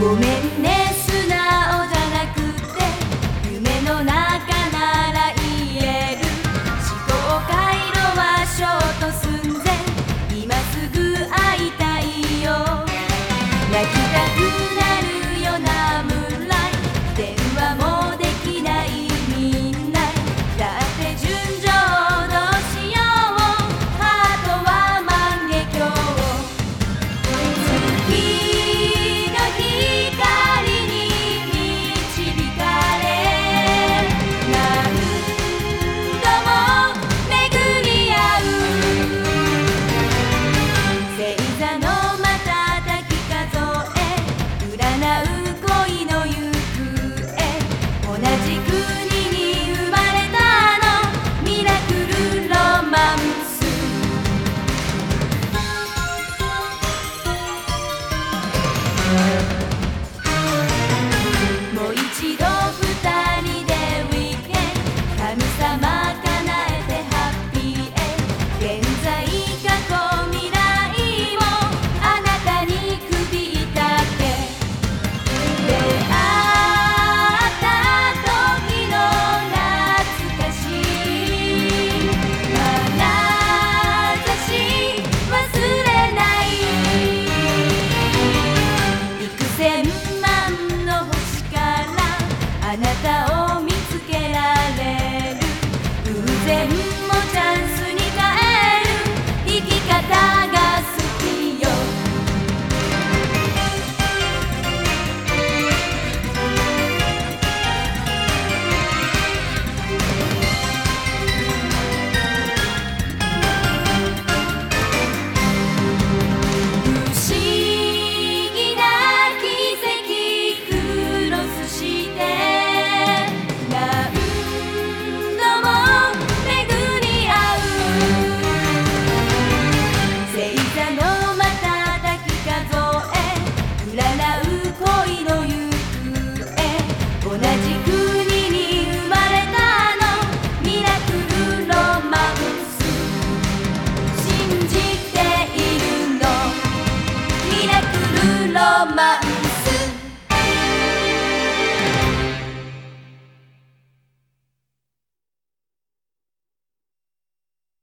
ごめん 神様叶えてハッピー現在過去未来をあなたに首だけ出会った時の懐かしい眼差し忘れない幾千万の星からあなたをロマン